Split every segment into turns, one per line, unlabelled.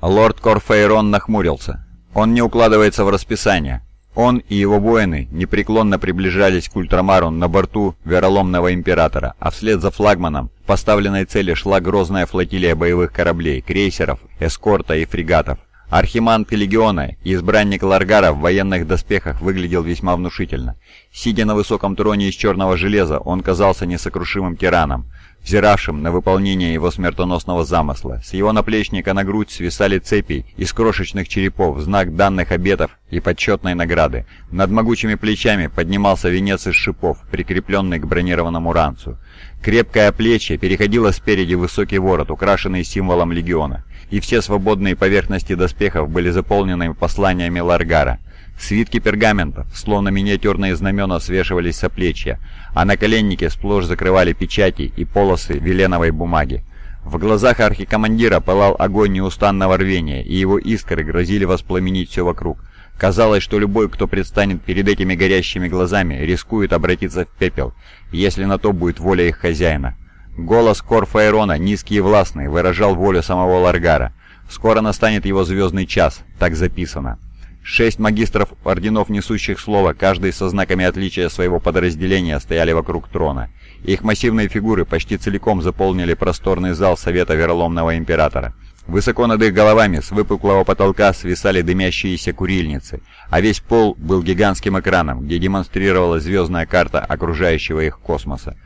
Лорд Корфейрон нахмурился. Он не укладывается в расписание. Он и его воины непреклонно приближались к Ультрамару на борту вероломного императора, а вслед за флагманом поставленной цели шла грозная флотилия боевых кораблей, крейсеров, эскорта и фрегатов. Архимант Легиона избранник Ларгара в военных доспехах выглядел весьма внушительно. Сидя на высоком троне из черного железа, он казался несокрушимым тираном, взиравшим на выполнение его смертоносного замысла. С его наплечника на грудь свисали цепи из крошечных черепов, знак данных обетов и почетной награды. Над могучими плечами поднимался венец из шипов, прикрепленный к бронированному ранцу. Крепкое плечи переходило спереди высокий ворот, украшенный символом легиона и все свободные поверхности доспехов были заполнены посланиями Ларгара. Свитки пергаментов, словно миниатюрные знамена, свешивались со плечья, а на наколенники сплошь закрывали печати и полосы веленовой бумаги. В глазах архикомандира пылал огонь неустанного рвения, и его искры грозили воспламенить все вокруг. Казалось, что любой, кто предстанет перед этими горящими глазами, рискует обратиться в пепел, если на то будет воля их хозяина. Голос Корфаэрона, низкий и властный, выражал волю самого Ларгара. Скоро настанет его звездный час, так записано. Шесть магистров орденов, несущих слово, каждый со знаками отличия своего подразделения, стояли вокруг трона. Их массивные фигуры почти целиком заполнили просторный зал Совета Вероломного Императора. Высоко над их головами с выпуклого потолка свисали дымящиеся курильницы, а весь пол был гигантским экраном, где демонстрировалась звездная карта окружающего их космоса.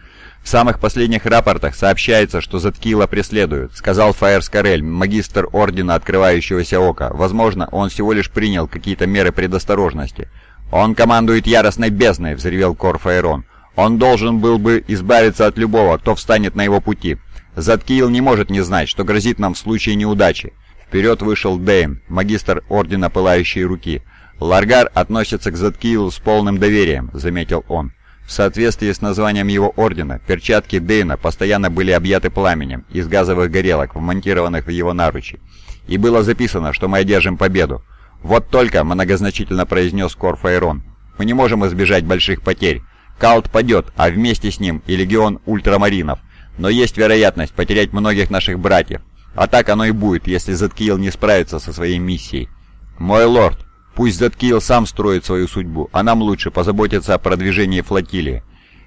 «В самых последних рапортах сообщается, что Заткила преследуют», — сказал Фаэр Скорель, магистр Ордена Открывающегося Ока. «Возможно, он всего лишь принял какие-то меры предосторожности». «Он командует яростной бездной», — взревел Кор Фаэрон. «Он должен был бы избавиться от любого, кто встанет на его пути. Заткиил не может не знать, что грозит нам в случае неудачи». Вперед вышел Дейн, магистр Ордена Пылающей Руки. «Ларгар относится к Заткиилу с полным доверием», — заметил он. В соответствии с названием его ордена, перчатки Дейна постоянно были объяты пламенем из газовых горелок, вмонтированных в его наручи. И было записано, что мы одержим победу. «Вот только», — многозначительно произнес Корфаэрон, — «мы не можем избежать больших потерь. Калт падет, а вместе с ним и легион ультрамаринов. Но есть вероятность потерять многих наших братьев. А так оно и будет, если Заткиил не справится со своей миссией». «Мой лорд», Пусть Заткиил сам строит свою судьбу, а нам лучше позаботиться о продвижении флотилии».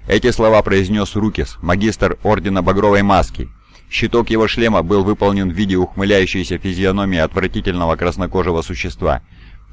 Эти слова произнес Рукис, магистр Ордена Багровой Маски. Щиток его шлема был выполнен в виде ухмыляющейся физиономии отвратительного краснокожего существа.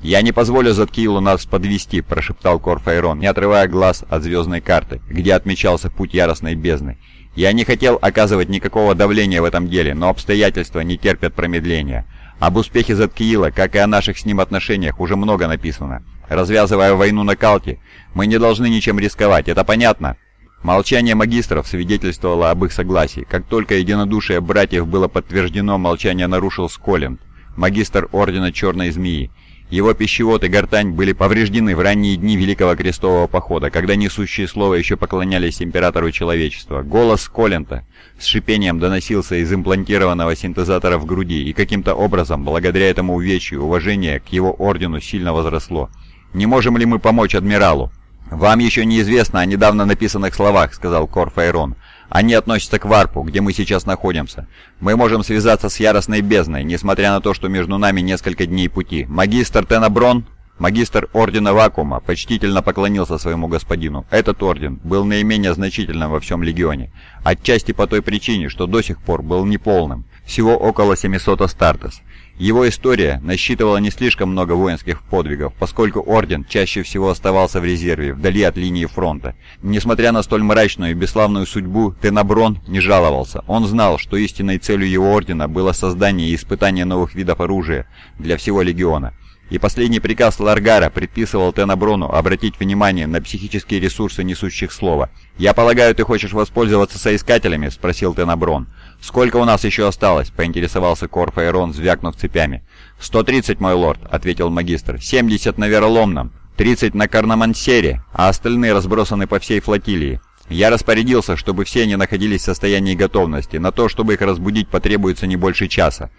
«Я не позволю Заткиилу нас подвести», — прошептал Корфайрон, не отрывая глаз от звездной карты, где отмечался путь яростной бездны. «Я не хотел оказывать никакого давления в этом деле, но обстоятельства не терпят промедления. Об успехе Заткиила, как и о наших с ним отношениях, уже много написано. Развязывая войну на Калте, мы не должны ничем рисковать, это понятно?» Молчание магистров свидетельствовало об их согласии. Как только единодушие братьев было подтверждено, молчание нарушил Сколленд, магистр Ордена Черной Змеи. Его пищевод и гортань были повреждены в ранние дни Великого Крестового Похода, когда несущие слова еще поклонялись императору человечества. Голос Колента с шипением доносился из имплантированного синтезатора в груди, и каким-то образом, благодаря этому увечью, уважение к его ордену сильно возросло. «Не можем ли мы помочь адмиралу?» «Вам еще неизвестно о недавно написанных словах», — сказал Корфайрон. Они относятся к Варпу, где мы сейчас находимся. Мы можем связаться с Яростной Бездной, несмотря на то, что между нами несколько дней пути. Магистр Тенаброн, магистр Ордена Вакуума, почтительно поклонился своему господину. Этот орден был наименее значительным во всем Легионе. Отчасти по той причине, что до сих пор был неполным. Всего около 700 Астартес. Его история насчитывала не слишком много воинских подвигов, поскольку Орден чаще всего оставался в резерве, вдали от линии фронта. Несмотря на столь мрачную и бесславную судьбу, Тенаброн не жаловался. Он знал, что истинной целью его Ордена было создание и испытание новых видов оружия для всего Легиона. И последний приказ Ларгара предписывал Тенаброну обратить внимание на психические ресурсы несущих слова. «Я полагаю, ты хочешь воспользоваться соискателями?» – спросил Тенаброн. «Сколько у нас еще осталось?» — поинтересовался Корфаэрон, звякнув цепями. «Сто тридцать, мой лорд», — ответил магистр. «Семьдесят на Вероломном, тридцать на Карнамансере, а остальные разбросаны по всей флотилии. Я распорядился, чтобы все они находились в состоянии готовности. На то, чтобы их разбудить, потребуется не больше часа».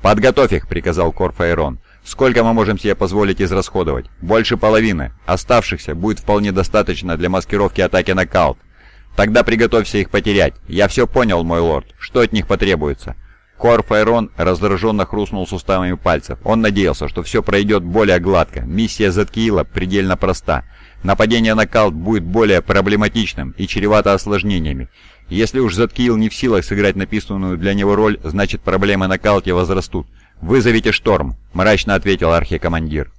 «Подготовь их», — приказал Корфаэрон. «Сколько мы можем себе позволить израсходовать?» «Больше половины. Оставшихся будет вполне достаточно для маскировки атаки на Калт. Тогда приготовься их потерять. Я все понял, мой лорд. Что от них потребуется?» Кор Файрон раздраженно хрустнул суставами пальцев. Он надеялся, что все пройдет более гладко. Миссия Заткиила предельно проста. Нападение на Калт будет более проблематичным и чревато осложнениями. Если уж Заткиил не в силах сыграть написанную для него роль, значит проблемы на Калте возрастут. «Вызовите шторм», — мрачно ответил архикомандир.